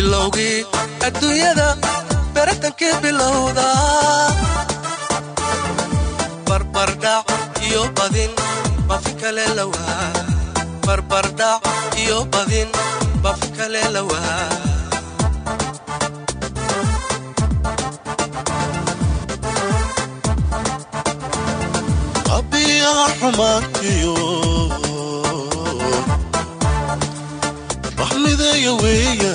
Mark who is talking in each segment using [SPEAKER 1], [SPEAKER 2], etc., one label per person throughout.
[SPEAKER 1] bilowgii adduunyada baratankii bilowda barbardhac iyo badin baafin kale lawaa barbardhac iyo badin baafin kale lawaa
[SPEAKER 2] qabiyaha xumaantiyo waxmideeya weeyaan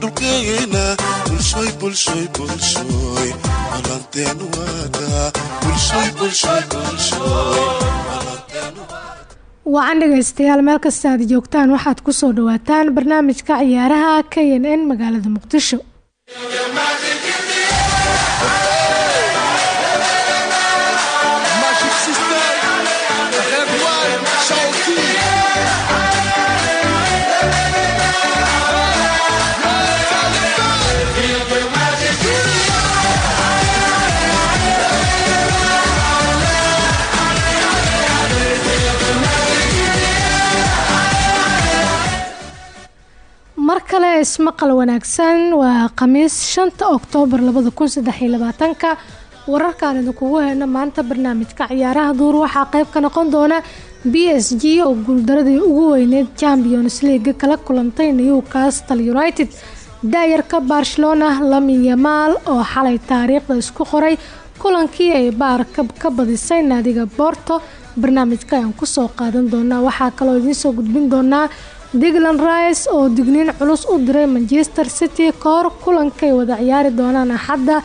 [SPEAKER 2] dhulkeena bulshoy bulshoy bulshoy balanteen bulshoy bulshoy bulshoy
[SPEAKER 3] wacan dhegaystayaal meel kasta aad joogtaan waxaad ku soo dhawaataan barnaamijka ciyaaraha k n n magaalada muqdisho ismaqal wanaagsan. Waa khamiis shanta oktoobar labada kun saddex iyo labaatanka. Wararkaan idinkugu heyno maanta barnaamijka ciyaaraha duur waxaa qeyb ka noqon doona b s g oo guuldaradii ugu weyneyd champions leaga kala kulantay newcastle united. Daayarka barcelona lamin yamaal oo xalay taariikhda isku qoray kulankii ay baarka ka badisay naadiga borto barnaamijka ayaan ku soo qaadan doonaa waxaa kaloo idiinsoo gudbin doonaa digland rice oo digniin culus u diray manchester city kahor kulankay wada ciyaari doonaan axadda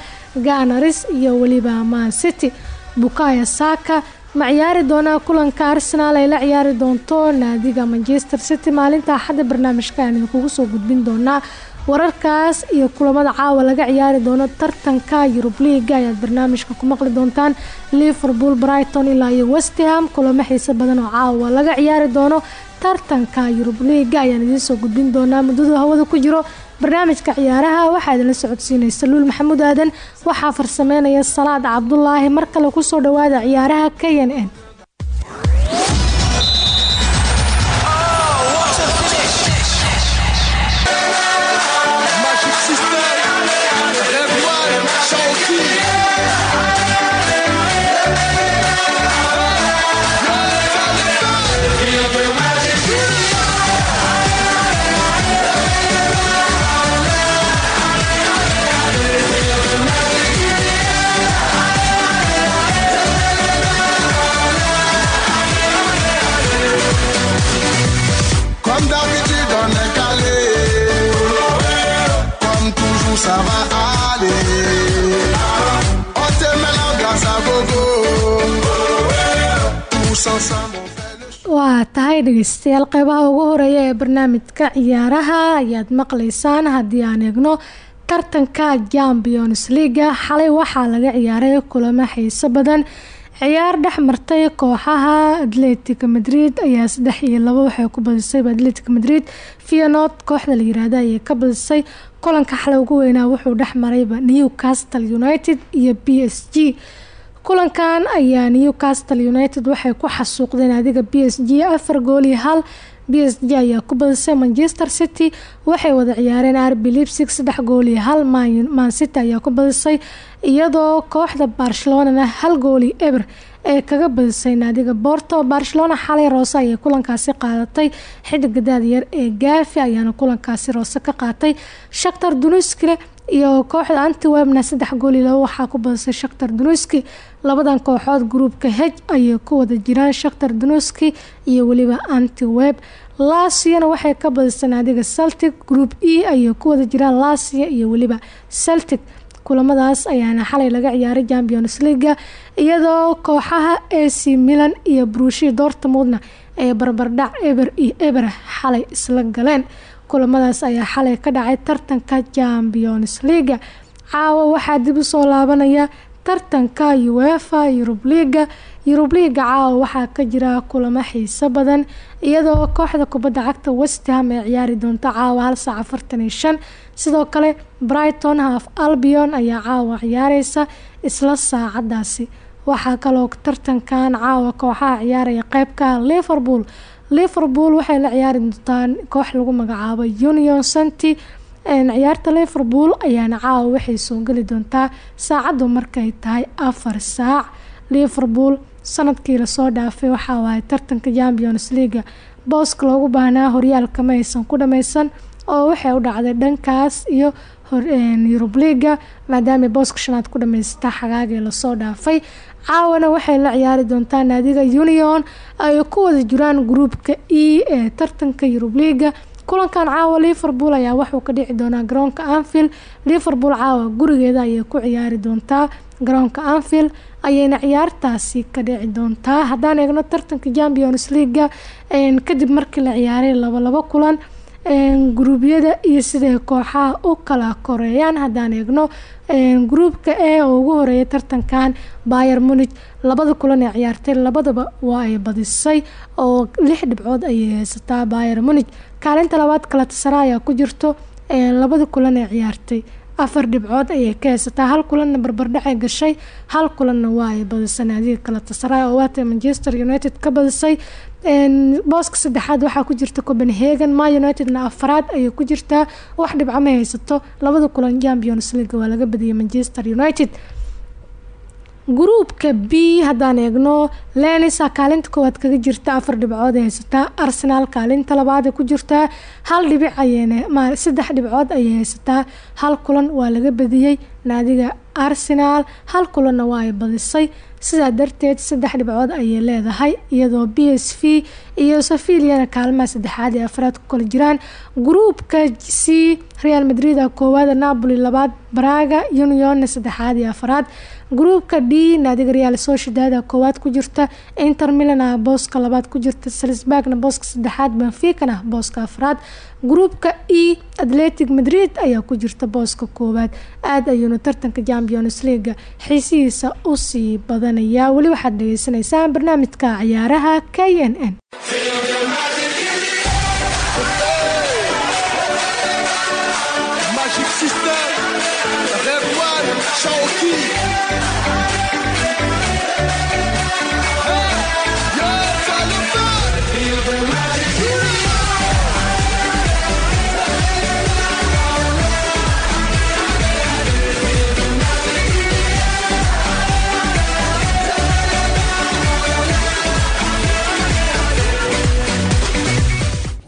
[SPEAKER 3] ganaris iyo weliba man city. Bukaya saka ma ciyaari doonaa kulanka arsenal ay la ciyaari doonto? Naadiga manchester city maalinta axadda barnaamijka ayaan idinkugu soo gudbin doonaa. Wararkaas iyo kulamada caawa laga ciyaari doono tartanka yurub liiga ayaad barnaamijka ku maqli doontaan. Liverpool brighton ilaa iyo westham kulamo xiise badan oo caawa laga ciyaari doono tartanka yurub liiga ayaan idiinsoo gudbin doonaa muddadu hawada ku jiro barnaamijka ciyaaraha. Waxaa idinla socodsiinaysa luul maxamuud aadan. Waxaa farsameynaya salaad cabdulaahi mar kale ku soo dhawaada ciyaaraha k n n dhegeystayaal qeybaha ugu horreeya ee barnaamijka ciyaaraha ayaad maqlaysaan. Haddii aan eegno tartanka champions leaga xalay waxaa laga ciyaaray kulamo xiiso badan. Ciyaar dhex martay kooxaha atletica madrid ayaa saddex iyo labo waxay ku badisay atletica madrid. Vianot kooxda la yiraahda ayay ka badisay kulanka xalay ugu weynaa wuxuu dhex marayba newcastle united iyo b s g kulankan ayaa newcastle united waxay ku xasuuqdeen adiga b s g afar gool iyo hal. B s g ayaa ku badisay manchester city waxay wada ciyaareen rb lipsig saddex gool iyo hal. Man city ayaa ku badisay iyadoo kooxda barcelonana hal gool iyo eber ee kaga badisay naadiga borto barcelona xalay roose ayay kulankaasi qaadatay. Xidiga daadiyar ee gaafi ayaana kulankaasi roose ka qaatay. Shaktar dunuskile iyo kooxda antiwebna saddex gool iyo labo ku badisay shaktar dunuski labadan kooxood gruubka hej ayay ku wada jiraan shaktar dunuski iyo weliba antiweb laasiyana waxay ka badisay naadiga celtic. Group e ayay ku wada jiraan laasiya iyo weliba celtic kulamadaas ayaana xalay laga ciyaaray champions leaga iyadoo kooxaha ac milan iyo brushi dortmundna ay barbardhac eber iyo eber xalay isla galeen. Kulamadaas ayaa xalay ka dhacay tartanka champions leaga caawa waxaa dib u soo laabanaya tartanka uefa yurub liga yurub liga caawa waxaa ka jira kulamo xiiso badan iyadoo kooxda kubadda cagta westham ay ciyaari doonto caawa hal saac afartan iyo shan. Sidoo kale brighton half albion ayaa caawa ciyaareysa isla saacadaasi waxaa kaloo tartankan caawa kooxaha ciyaaraya qeybka liverpool. Liverpool waxay la ciyaari doontaan koox lagu magacaabo union santy ciyaarta liverpool ayaana caawa waxay soo geli doontaa saacaddu markay tahay afar saac. Liverpool sannadkii la soo dhaafay waxaa waaye tartanka champions leaga booska loogu baahnaa horyaalka ma ku dhameysan oo waxay u dhacday dhankaas iyo yurub liga maadaama booska shanaad ku dhameysata xagaagii la soo dhaafay. Caawana waxay la ciyaari doontaa naadiga union ay ku wada jiraan gruupka e ee tartanka yurub liga kulankan caawa liverpool ayaa wuxuu ka dhici doonaa garoonka anfield. Liverpool caawa gurigeeda ayay ku ciyaari doontaa. Garoonka anfield ayayna ciyaartaasi ka dhici doontaa. Haddaan eegno tartanka champions leaga kadib markii la ciyaaray laba labo kulan gruubyada iyo siday kooxaha u kala koreeyaan. Haddaan eegno gruupka e oo ugu horreeya tartankan bayer munich. Labada kulan ee ciyaartay labadaba waa ay badisay oo lix dhibcood ayay haysataa. Bayer munich kaalinta labaad kalatasara ayaa ku jirto labada kulan ee ciyaartay. Afar dhibcood ayay ka haysataa hal kulanna barbardhacay gashay hal kulanna waa ay badisay naadiga kalatasara oo waata manchester united ka badisay booska saddexaad waxaa ku jirta copenhagen ma unitedna afaraad ayay ku jirtaa. Wax dhibco ma haysato labada kulan champions league waa laga badiyay manchester united gruupka b haddaan eegno lenisa kaalinta koowaad kaga jirta afar dhibcood ay haysataa arsenal kaalinta labaad ay ku jirtaa hal dhibic ayayna saddex dhibcood ayay haysataa hal kulan waa laga badiyey naadiga arsenal hal kulanna waa ay badisay sidaa darteed saddex dhibcood ayay leedahay iyadoo b s iyo seviliana kaalmaha saddexaad ee afraad ku kala jiraan. Gruupka c real madrid a koowaada napoli labaad braga unionna saddexaad iyo afraad gruupka d naadiga real sociedad koowaad ku jirta inter milan ah booska labaad ku jirta salisburgna booska saddexaad benficana booska afraad. Gruupka e atletic madrid ayaa ku jirta booska koowaad. Aada ayuuna tartanka champions leaga xiisihiisa u sii badanayaa weli waxaad dhageysaneysaan barnaamijka ciyaaraha k n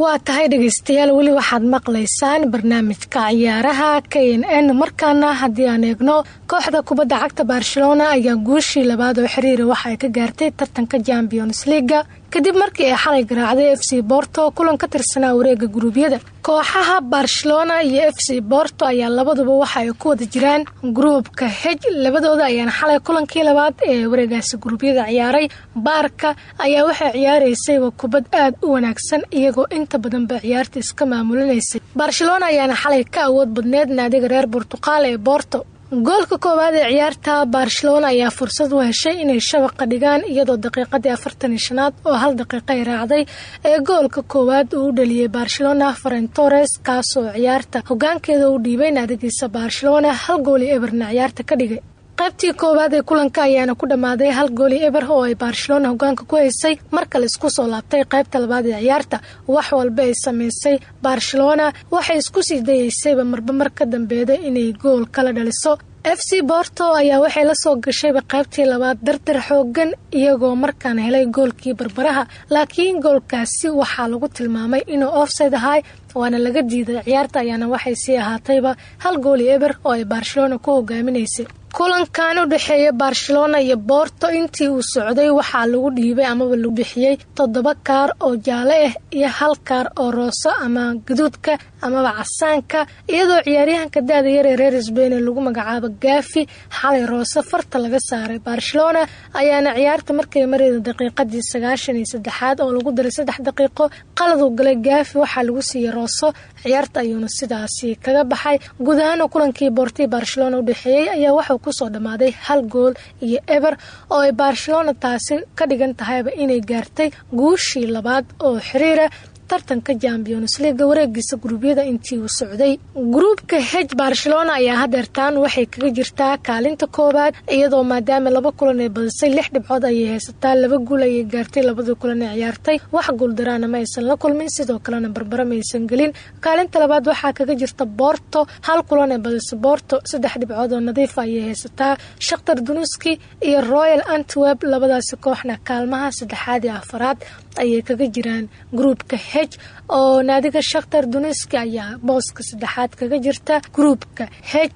[SPEAKER 3] waa tahay dhegeystayaal weli waxaad maqlaysaan barnaamijka ciyaaraha k n n. Markaana haddii aan eegno kooxda kubadda cagta barcelona ayaa guushii labaad oo xiriira waxa ay ka gaartay tartanka champions leaga kadib markii ay xalay garaacday f c borto kulan ka tirsanaa wareega guruubyada kooxaha barcelona iyo f c borto ayaa labaduba waxa ay ku wada jiraan gruupka hej labadooda ayaana xalay kulankii labaad ee wareegaasi guruubyada ciyaaray. Baarka ayaa waxay ciyaareysayba kubad aad u wanaagsan iyagoo inta badanba ciyaarta iska maamulinaysay barcelona ayaana xalay ka awood badneed naadiga reer burtuqaal ee borto goolka koowaad ee ciyaarta barcelona ayaa fursad u heshay inay shabaqa dhigaan iyadoo daqiiqadii afartan iyo shanaad oo hal daqiiqa ay raacday ee goolka koowaad uu u dhaliyey barcelona farentores kaasoo ciyaarta hogaankeeda u dhiibay naadigiisa barcelona hal gooli eberna ciyaarta ka dhigay qaybtii koowaad ee kulanka ayaana ku dhammaaday hal gooli eber oo ay barcelona hogaanka ku haysay marka la isku soo laabtay qaybta labaad ee ciyaarta. Wax walba ay samaysay barcelona waxay isku sii dayeysayba marba mar ka dambeeda inay gool kala dhaliso. F c borto ayaa waxay la soo gashayba qaybtii labaad dardar xoogan iyagoo markaan helay goolkii barbaraha laakiin goolkaasi waxaa lagu tilmaamay inuu offside ahay waana laga diiday ciyaarta ayaana waxay sii ahaatayba hal gooli eber oo ay barcelona ku hogaaminaysay kulankan u dhexeeya barcelona iyo borto intii uu socday waxaa lagu dhiibay amaba lagu bixiyey toddoba kaar oo jaale ah iyo hal kaar oo rooso ama gaduudka amaba casaanka iyadoo ciyaaryahanka da-da yar ee reer sbain lagu magacaabo gaafi xalay roose farta laga saaray barcelona ayaana ciyaarta markay mareyda daqiiqadii sagaashan iyo saddexaad oo lagu daray saddex daqiiqo. Qaladuu galay gaafi waxaa lagu siiyey rooso ciyaarta ayuuna sidaasi kaga baxay. Guud ahaana kulankii boortii barcelona u dhexeeyey ayaa waxuu ku soo dhammaaday hal gool iyo eber oo ay barcelona taasi ka dhigan tahayba inay gaartay guushii labaad oo xiriira tartanka champions leaga wareegiisa guruubyada intii uu socday. Gruubka hej barcelona ayaa hadeertaan waxay kaga jirtaa kaalinta koowaad iyadoo maadaama laba kulan ee badisay lix dhibcood ayay haysataa laba guul ayay gaartay labadii kulan ee ciyaartay. Wax guuldaraana ma aysan la kulmin sidoo kalena barbara ma aysan gelin. Kaalinta labaad waxaa kaga jirta boorto hal kulan ee badisa boorto saddex dhibcood oo nadiifa ayay haysataa. Shakhtar dunuski iyo royal antwerp labadaasi kooxna kaalmaha saddexaad iyo afaraad ayay kaga jiraan gruubka hej oo naadiga shakhtar duniski ayaa booska saddexaad kaga jirta gruubka hej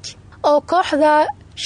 [SPEAKER 3] oo kooxda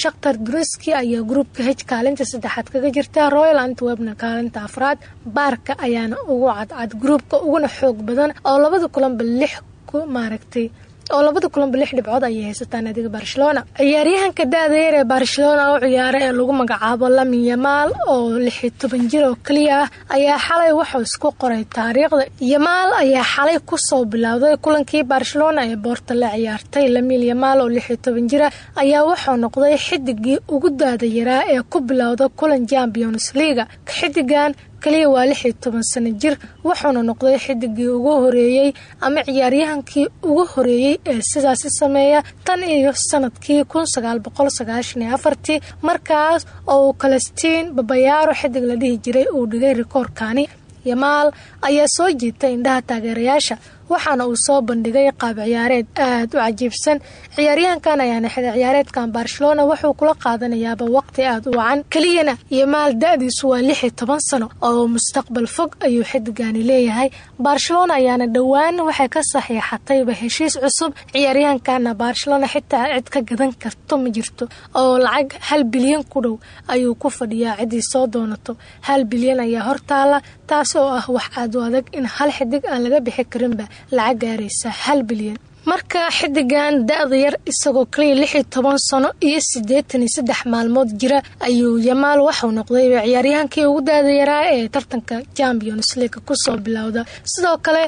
[SPEAKER 3] shakhtar duniski ayaa gruubka hej kaalinta saddexaad kaga jirta. Royal antwerpna kaalinta afraad baarka ayaana ugu cadcad gruubka uguna xoog badan oo labada kulanba lix ku maaragtay oo labada kulanba lix dhibcood ayay haysataa naadiga barcelona. Ciyaaryahanka da-da yar ee barcelona u ciyaara ee lagu magacaabo lamin yamaal oo lixi toban jir oo keliya ah ayaa xalay waxuu isku qoray taariikhda. Yamaal ayaa xalay ku soo bilowday kulankii barcelona ee boorta la ciyaartay. Lamin yamaal oo lixi toban jira ayaa wuxuu noqday xidigii ugu daada yaraa ee ku bilowda kulan champions leaga xidigan kaliya waa lix iyo toban sano jir wuxuuna noqday xidigii ugu horeeyey ama ciyaaryahankii ugu horeeyey ee sidaasi sameeya tan iyo sannadkii kun sagaal boqol sagaashan iyo afartii. Markaas oo uu kalestiin babayaaro xidig la dhihi jiray uu dhigay rikoorkani yamaal ayaa soo jiitay indhaha taageerayaasha waxaana uu soo bandhigay qaab ciyaareed aada u cajiibsan. Ciyaaryahankan ayaana xida ciyaareedkan barcelona wuxuu kula qaadanayaaba waqti aada u wacan. Keliyana yamaal da-diisu waa lix iyo toban sano oo mustaqbal fog ayuu xidigani leeyahay. Barcelona ayaana dhowaan waxay ka saxiixatayba heshiis cusub. Ciyaaryahankana barcelona xitaa cid ka gadan karto ma jirto. Oo lacag hal bilyan ku dhow ayuu ku fadhiyaa ciddii soo doonato. Hal bilyan ayaa hortaala taas oo ah wax aad u adag in hal xidig aan laga bixi karinba lacag gaaraysa hal bilyan. Marka xidigan da-da yar isagoo kaliya lix iyo toban sano iyo siddeetan iyo saddex maalmood jira ayuu yamaal waxuu noqday ciyaaryahankii ugu daada yaraa ee tartanka champions league ku soo bilowda. Sidoo kale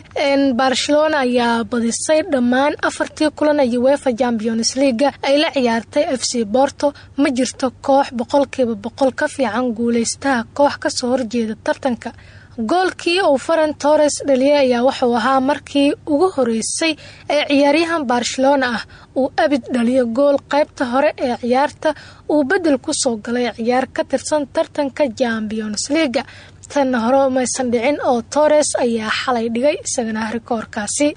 [SPEAKER 3] barcelona ayaa badisay dhammaan afartii kulan ee uefa champions leaga ay la ciyaartay f c borto ma jirto koox boqolkiiba boqol ka fiican guuleystaha koox ka soo horjeeda tartanka goolkii uu faran torres dhaliyay ayaa wuxuu ahaa markii ugu horeysay ee ciyaaryahan barcelona ah. Uu abid dhaliyo gool qaybta hore ee ciyaarta uu bedel ku soo galay ciyaar ka tirsan tartanka champions leaga tanna hore umaysan dhicin oo torres ayaa xalay dhigay isagana rikoorkaasi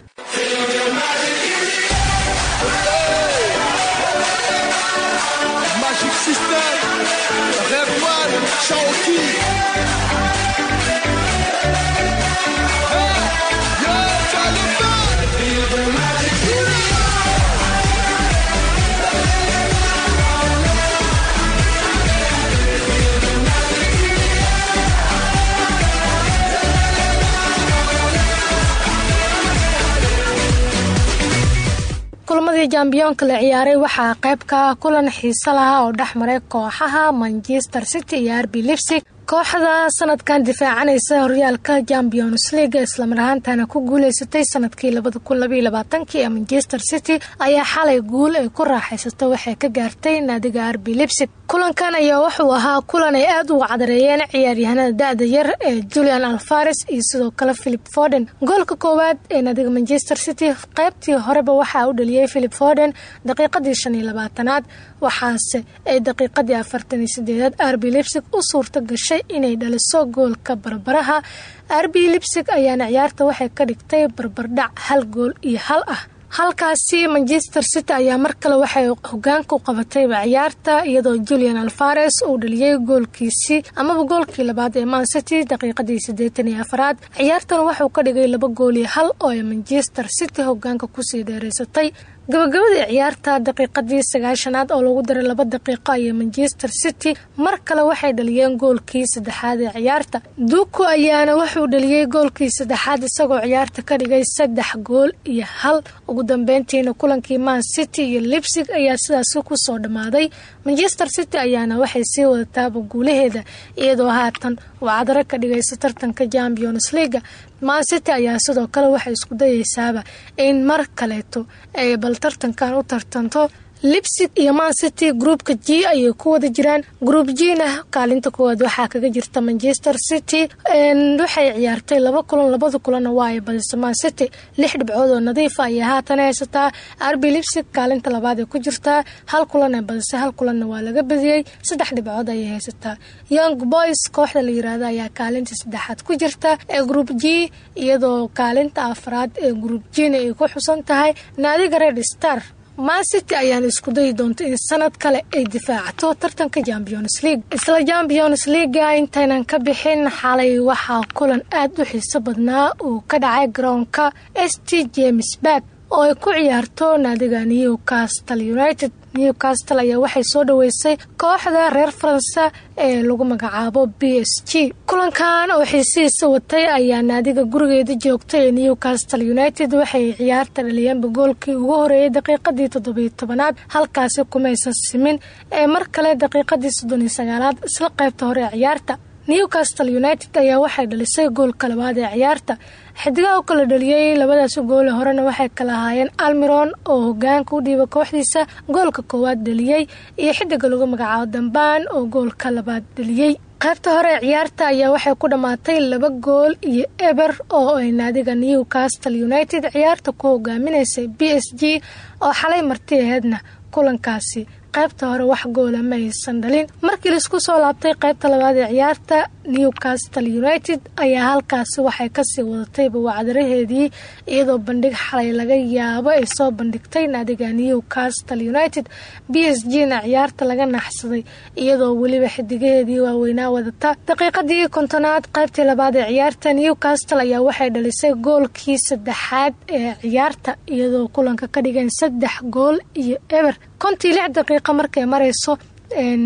[SPEAKER 3] kulmadii jambiyoonka la ciyaaray waxaa qayb ka ah kulan xiise lahaa oo dhex maray kooxaha manchester city iyo arbi lipsig kooxda sanadkan difaacanaysa horyaalka champions league islamar ahaantana ku guuleysatay sannadkii labada kun ee manchester city ayaa xalay guul ay ku raaxaysata waxay ka gaartay naadiga arbi lipsig kulankan ayaa wuxuu ahaa kulan ay aada uga cadareeyeen ciyaaryahanada da-da yar ee julian alfares iyo sidoo kale philip forden goolka koowaad ee naadiga manchester city qaybtii horeba waxaa u dhaliyey philip forden daqiiqadii shan iyo labaatanaad waxaase ay daqiiqadii afartan iyo sideedaad arbi lipsig u suurta gashay inay dhaliso goolka barbaraha. Arbi lipsig ayaana ciyaarta waxay ka dhigtay barbardhac hal gool iyo hal ah halkaasi manchester city ayaa mar kale waxay hogaanka u qabatayba ciyaarta iyadoo julian alfares uu dhaliyey goolkiisii amaba goolkii labaad ee man city daqiiqadii siddeetan iyo afaraad. Ciyaartan wuxuu ka dhigay laba gool iyo hal oo ay manchester city hogaanka ku sii dheereysatay gabagabadii ciyaarta daqiiqadii sagaashanaad oo lagu daray laba daqiiqo ayay manchester city mar kale waxay dhaliyeen goolkii saddexaad ee ciyaarta. Duku ayaana wuxuu dhaliyey goolkii saddexaad isagoo ciyaarta ka dhigay saddex gool iyo hal. Ugu dambeyntiina kulankii man city iyo libsig ayaa sidaasi ku soo dhammaaday. Manchester city ayaana waxay sii wadataaba guulaheeda iyadoo haatan wacdaro ka dhigaysa tartanka champions leaga man city ayaa sidoo kale waxay isku dayeysaaba in mar kaleeto ay bal tartankan u tartanto libsig iyo man city groupka g ayay ku wada jiraan. Group g-na kaalinta koowaad waxaa kaga jirta manchester city. Waxay ciyaartay laba kulan labada kulanna waa ay badisa man city lix dhibcood oo nadiifa ayay haatan haysataa arbi libsig kaalinta labaad ay ku jirtaa hal kulan ay badisay hal kulanna waa laga badiyey saddex dhibcood ayay haysataa young boys kooxda la yiraahdo ayaa kaalinta saddexaad ku jirta ee group g iyadoo kaalinta afraad ee group g-na ay ku xusan tahay. Naadiga red star man city ayaana isku dayi doonta in sanad kale ay difaacato tartanka champions league. Isla champions leaga intaynan ka bixin xalay waxaa kulan aada u xiiso badnaa uu ka dhacay garoonka s t james bag oo ay ku ciyaarto naadiga newcastle united newcastle ayaa waxay soo dhaweysay kooxda reer faransa ee lagu magacaabo b s g. Kulankan oo xiisihiisa watay ayaa naadiga gurigeeda joogtay ee newcastle united waxay ciyaarta dhaliyeenba goolkii ugu horeeyay daqiiqadii toddobiyo tobanaad halkaasi kumaysan simin ee mar kale daqiiqadii soddon iyo sagaalaad isla qaybta hore ee ciyaarta newcastle united ayaa waxay dhalisay goolka labaad ee ciyaarta. Xidigaha u kala dhaliyey labadaasi goole horena waxay kala ahaayeen almiron oo hogaanka u dhiiba kooxdiisa goolka koowaad dhaliyey iyo xidiga lagu magacaabo dambaan oo goolka labaad dhaliyey qaybta hore ee ciyaarta ayaa waxay ku dhammaatay laba gool iyo eber oo ay naadiga newcastle united ciyaarta ku hogaaminaysay b s g oo xalay marti aheedna kulankaasi qaybta hore wax goola ma aysan dhalin. Markii la isku soo laabtay qaybta labaad ee ciyaarta newcastle united ayaa halkaasi waxay ka sii wadatayba wacdaraheedii iyadoo bandhig xalay laga yaabo ay soo bandhigtay naadiga newcastle united. B s g na ciyaarta laga naxsaday iyadoo weliba xidigaheedii waaweynaa wadata. Daqiiqadii kontonaad qaybtii labaad ee ciyaarta newcastle ayaa waxay dhalisay goolkii saddexaad ee ciyaarta iyadoo kulanka ka dhigeen saddex gool iyo eber. Kontii lix daqiiqa markay marayso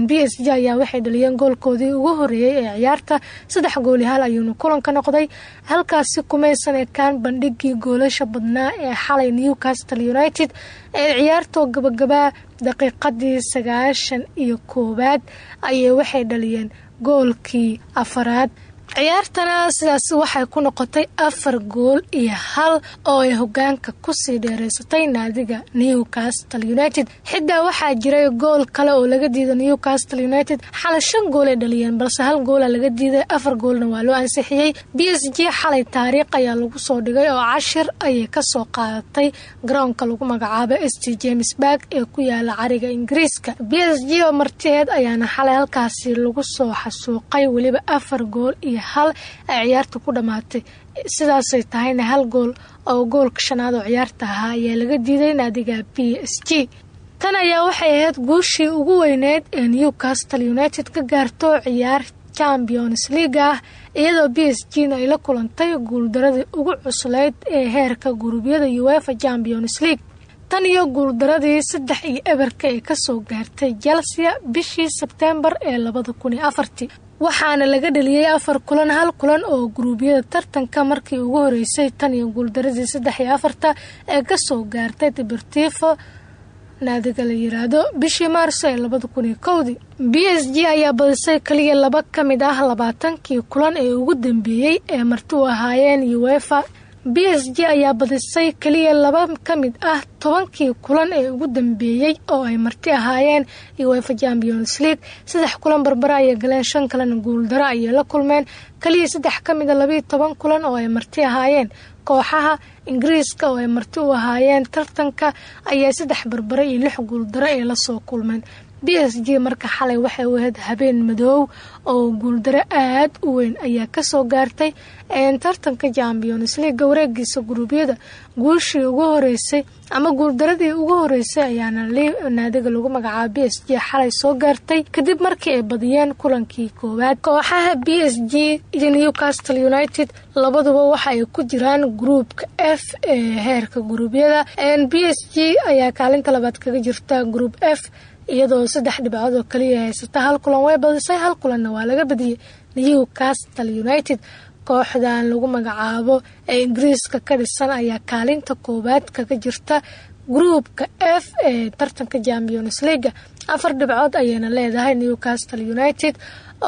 [SPEAKER 3] b s g ayaa waxay dhaliyeen goolkoodii ugu horeeyey ee ciyaarta. Saddex gooli hal ayuuna kulanka noqday. Halkaasi kumaysan ekaan bandhigii goolasha badnaa ee xalay newcastle united ee ciyaartoo gabagabaa daqiiqadii sagaashan iyo koowaad ayay waxay dhaliyeen goolkii afaraad ciyaartana sidaas waxay ku noqotay afar gool iyo hal oo ay hogaanka ku sii dheereysatay naadiga newcastle united. Xitaa waxaa jiray gool kale oo laga diiday newcastle united. Xalay shan gool ay dhaliyeen balse hal goola laga diiday. Afar goolna waa loo ansixiyey b s g xalay taariikh ayaa lagu soo dhigay oo cashir ayay ka soo qaadatay garoonka lagu magacaabo s t james barg ee ku yaalla cariga ingiriiska. B s g oo martiheed ayaana xalay halkaasi lagu soo xasuuqay weliba afar gool iyo hal ay ciyaarta ku dhammaatay sidaasay tahayna hal gool oo goolka shanaad oo ciyaarta ahaa ayaa laga diiday naadiga b s g. Tan ayaa waxay ahayd guushii ugu weyneyd ee newcastle united ka gaarto ciyaar champions league ah iyadoo b s g na ay la kulantay guuldaradii ugu cuslayd ee heerka guruubyada uefa champions league. Tan iyo guuldaradii saddex iyo eberka ee ka soo gaartay chelsea bishii sebtembar ee labada kun iyo afartii waxaana laga dhaliyey afar kulan hal kulan oo guruubyada tartanka markii ugu horeysay tan iyo guuldaradii saddex iyo afarta ee ka soo gaartay deportivo naadiga la yiraahdo. Bishii maarso ee labada b s g ayaa badisay kaliya laba ka mid ah labaatankii kulan ee ugu dambeeyey ee marti u ahaayeen uefa b s g ayaa badisay keliya laba ka mid ah tobankii kulan ee ugu dambeeyey oo ay marti ahaayeen. Uefa champions league. Saddex kulan barbara ayay galeen shan kalena guuldaro ayay la kulmeen. Keliya saddex ka mid a labayo toban kulan oo ay marti ahaayeen. Kooxaha ingiriiska oo ay marti u ahaayeen tartanka ayaa saddex barbaro iyo lix guuldaro ay la soo kulmeen b s g marka xalay waxay u ahayd habeen madoow oo guuldaro aad u weyn ayaa ka soo gaartay tartanka champions leaga wareegiisa guruubyada guushii ugu horeysay ama guuldaradii ugu horeysay ayaana naadiga lagu magacaaba b s g xalay soo gaartay kadib markii ay badiyeen kulankii koowaad. Kooxaha b s g iyo newcastle united labaduba waxa ay ku jiraan gruupka f ee heerka guruubyada b s g ayaa kaalinta labaad kaga jirta group f iyadoo saddex dhibcood oo kaliya haysata hal kulan. Way badisay hal kulanna waa laga badiyey newcastle united. Kooxdan lagu magacaabo ee ingiriiska ka dhisan ayaa kaalinta koowaad kaga jirta gruupka f ee tartanka champions leaga afar dhibcood ayayna leedahay newcastle united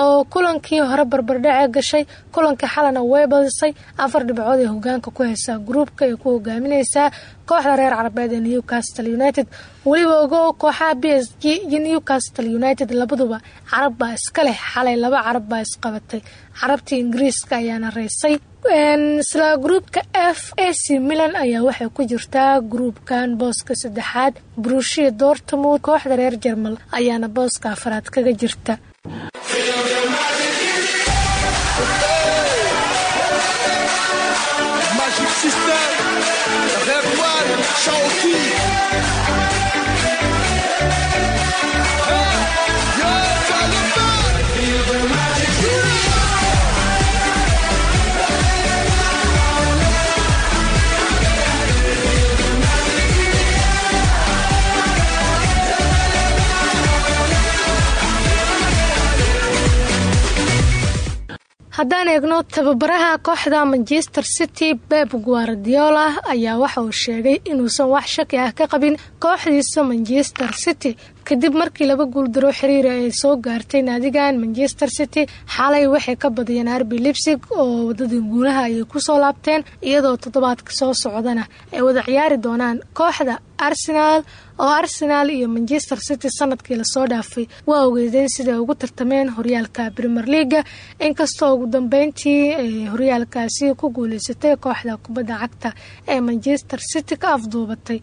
[SPEAKER 3] oo kulankii hore barbardhace gashay kulankii xalana way badisay. Afar dhibcood ee hogaanka ku haysaa gruupka ee ku hogaamineysaa kooxda reer carabeed ee newcastle united. Weliba ogo kooxaha b s g iyo newcastle united labaduba carab baa iska leh xalay laba carab baa isqabatay carabtii ingiriiska ayaana reysay isla gruupka f a c milan ayaa waxay ku jirtaa gruupkan booska saddexaad brushia dortmund kooxda reer jermal ayaana booska afaraad kaga jirta haddaan eegno tababaraha kooxda manchester city beb guardiola ayaa waxa uu sheegay inuusan wax shaki ah ka qabin kooxdiisa manchester city kadib markii laba guuldaro xiriira ay soo gaartay naadigan manchester city xalay waxay ka badiyeen arbi libsig oo wadadii guulaha ayay ku soo laabteen iyadoo toddobaadka soo socdana ay wada ciyaari doonaan kooxda arsenal oo arsenal iyo manchester city sannadkii la soo dhaafay. Waa ogeedeen siday ugu tartameen horyaalka premier leaga inkastoo ugu dambeyntii ay horyaalkaasi ku guuleysatay kooxda kubadda cagta ee manchester city ka afduubatay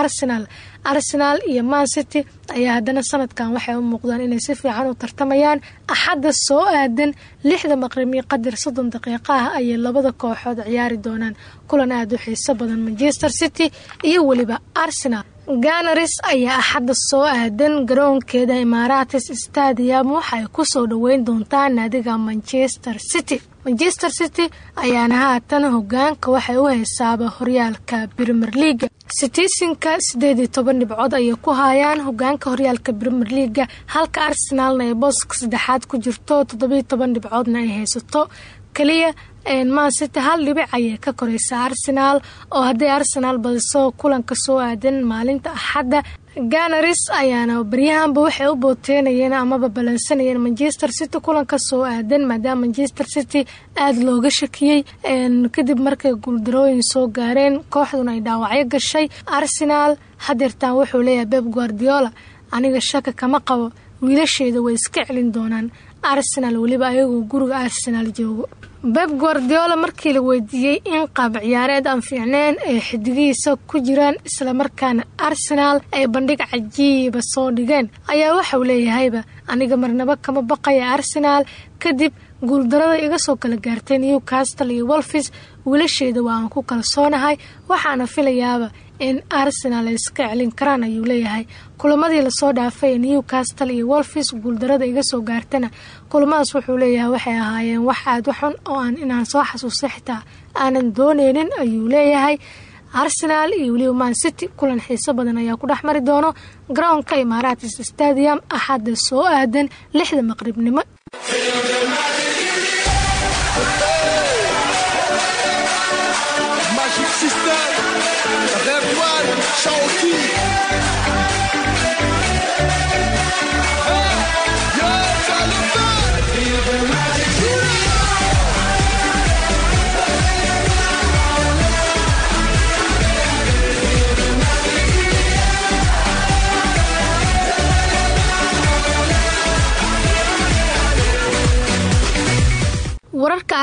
[SPEAKER 3] arsenal arsenal iyo man city ayaa haddana sanadkan waxay u muuqdaan inay si fiican u tartamayaan. Axadda soo aadan lixda maqrimi qadar soddon daqiiqa ah ayay labada kooxood ciyaari doonaan. Kulan aada u xiiso badan manchester city iyo weliba arsenal ganaris ayaa axadda soo aadan garoonkeeda imaaratis stadium. Waxay ku soo dhaweyn doontaa naadiga manchester city. Manchester city ayaana haatan hogaanka waxay u haysaaba horyaalka premier leaga sitiisinka sideed iyo toban dhibcood ayay ku haayaan hogaanka horyaalka premier leaga halka arsenaalna ay booska saddexaad ku jirto toddobiyo toban ay haysato. Kaliya man city hal dhibic ayay ka koreysaa arsenaal oo hadday arsenaal badiso kulanka soo aadan maalinta axadda ganaris ayaana baryahanba waxay u booteynayeen amaba balansanayeen manchester city kulanka soo aadan maadaama manchester city aada looga shakiyey. Kadib markay guuldarooyin soo gaareen kooxduna ay dhaawacyo gashay. Arsenaal hadeertaan wuxuu leeyahay beb guardiola aniga shaka kama qabo wiilasheeda way iska celin doonaan arsenal weliba ayagoo guriga arsenaal joogo. Beb guardiola markii la weydiiyey in qaab ciyaareed aan fiicneen ay xidigihiisa ku jiraan islamarkaana arsenaal ay bandhig cajiiba soo dhigeen ayaa waxauu leeyahayba aniga marnabo kama baqaya arsenaal kadib guuldarada iga soo kala gaartay newcastle iyo wolfis wiilasheeda waa aan ku kalsoonahay waxaana filayaaba in arsenal ay iska celin karaan ayuu leeyahay. Kulamadii la soo dhaafay ee newcastle iyo wolfis guuldarada iga soo gaartana kulamadaas wuxuu leeyahay waxay ahaayeen wax aada waxun oo aan inaan soo xasuustay xitaa aanan dooneynin ayuu leeyahay. Arsenaal iyo weliba man city kulan xiiso badan ayaa ku dhex mari doono garoonka imaaratis stadium axadda soo aadan lixda maqribnimo
[SPEAKER 4] Magic System, Red One, Shawty.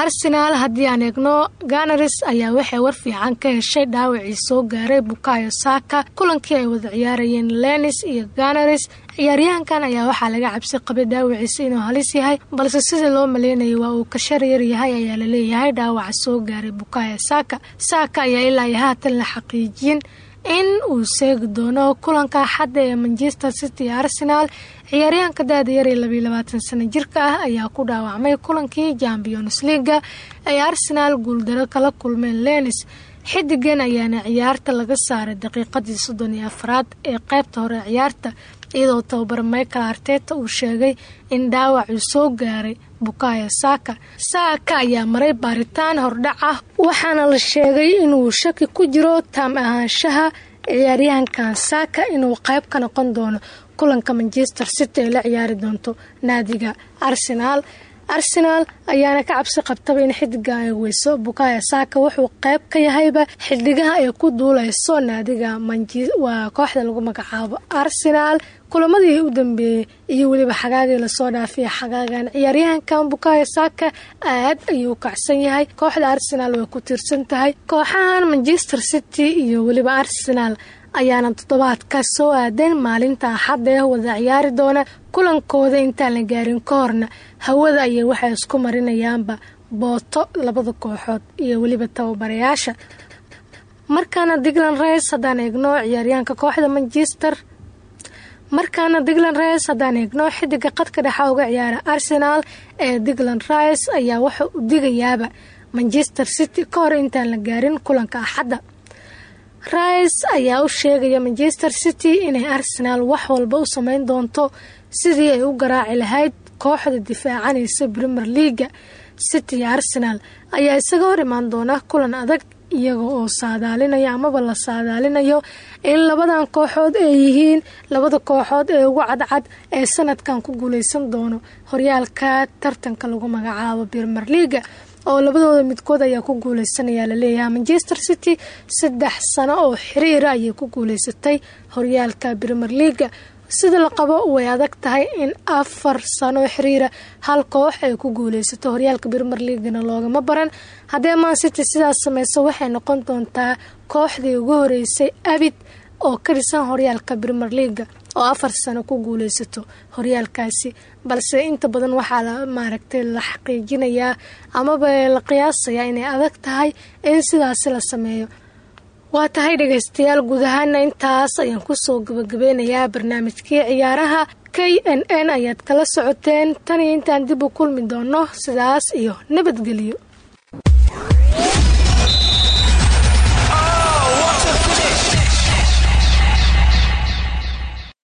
[SPEAKER 3] Arsenaal haddii aan eegno ganaris ayaa waxay war fiican ka heshay dhaawacii soo gaaray bukayo saaka kulankii ay wada ciyaarayeen lenis iyo ganaris ciyaaryahankan ayaa waxaa laga cabsi qabay dhaawaciisa inuu halis yahay balse sidii loo maleynayay waa uu ka sharyar yahay ayaa la leeyahay dhaawaca soo gaaray bukayo saaka saaka ayaa ilaa iyo haatan la xaqiijin in uu seegi doono kulanka axadda ee manchester city iyo arsenaal ciyaaryahanka da-da yar ee labiyo labaatan sano jirka ah ayaa ku dhaawacmay kulankii champions leaga ay arsenaal guuldaro kala kulmeen lenis xidigan ayaana ciyaarta laga saaray daqiiqadii soddon iyo afraad ee qeybta hore ciyaarta iyadoo tababar michael arteta uu sheegay in dhaawacuu soo gaaray bukayo saaka saaka ayaa maray baaritaan hordhac ah waxaana la sheegay inuu shaki ku jiro taam ahaanshaha ciyaaryahankan saaka inuu qayb ka noqon doono kulanka manchester city ee la ciyaari doonto naadiga arsenaal arsenaal ayaana ka cabsi qabtaba in xidiga ay weyso bukayo saaka wuxuu qayb ka yahayba xidigaha ay ku duuleyso naadiga waa kooxda lagu magacaabo arsenaal kulamadii u dambeeyey iyo weliba xagaagii la soo dhaafaya xagaagan. Ciyaaryahankan bukayo saaka aad ayuu u kacsan yahay. Kooxda arsenaal way ku tiirsan tahay. Kooxahan manchester city iyo weliba arsenaal ayaana toddobaadka soo aadeen maalinta axadda ee wada ciyaari doona kulankooda intaan la gaarin ka hawada ayay waxay isku marinayaanba booto labada kooxood iyo weliba tababarayaasha. Markaana diglan reis haddaan eegno ciyaaryahanka kooxda manchester. Markaana diglan rice haddaan eegno xidiga qadka dhexa uga ciyaara arsenaal ee diglan rice ayaa waxa u digayaaba manchester city ka hor intaan la gaarin kulanka axadda rice ayaa u sheegaya manchester city inay arsenaal wax walba u sameyn doonto sidii ay u garaaci lahayd kooxda difaacanaysa premier leaga city iyo arsenaal ayaa isaga hor imaan doona kulan adag iyaga oo saadaalinaya amaba la saadaalinayo in labadan kooxood ay yihiin labada kooxood ee ugu cadcad ee sanadkan ku guuleysan doono. Horyaalka tartanka lagu magacaabo premier leaga oo labadooda midkood ayaa ku guuleysanaya la leeyahay manchester city saddex sano oo xiriira ayay ku guuleysatay horyaalka premier leaga sida la qabo way adag tahay in afar sano xiriira hal koox ay ku guuleysato horyaalka premier leagana loogama baran. Haddee man city sidaas sameyso waxay noqon doontaa kooxdii ugu horeysay abid oo ka dhisan horyaalka premier leaga oo afar sano ku guuleysato horyaalkaasi. Balse inta badan waxaa la maaragtay la xaqiijinayaa amaba la qiyaasayaa inay adag tahay in sidaasi la sameeyo. Waa tahay dhegaystayaal guud ahaana intaas ayaan ku soo gabagabeynayaa barnaamijkii ciyaaraha k n n ayaad kala socoteen. Tan intaan dib u kulmi doono sidaas iyo nabadgelyo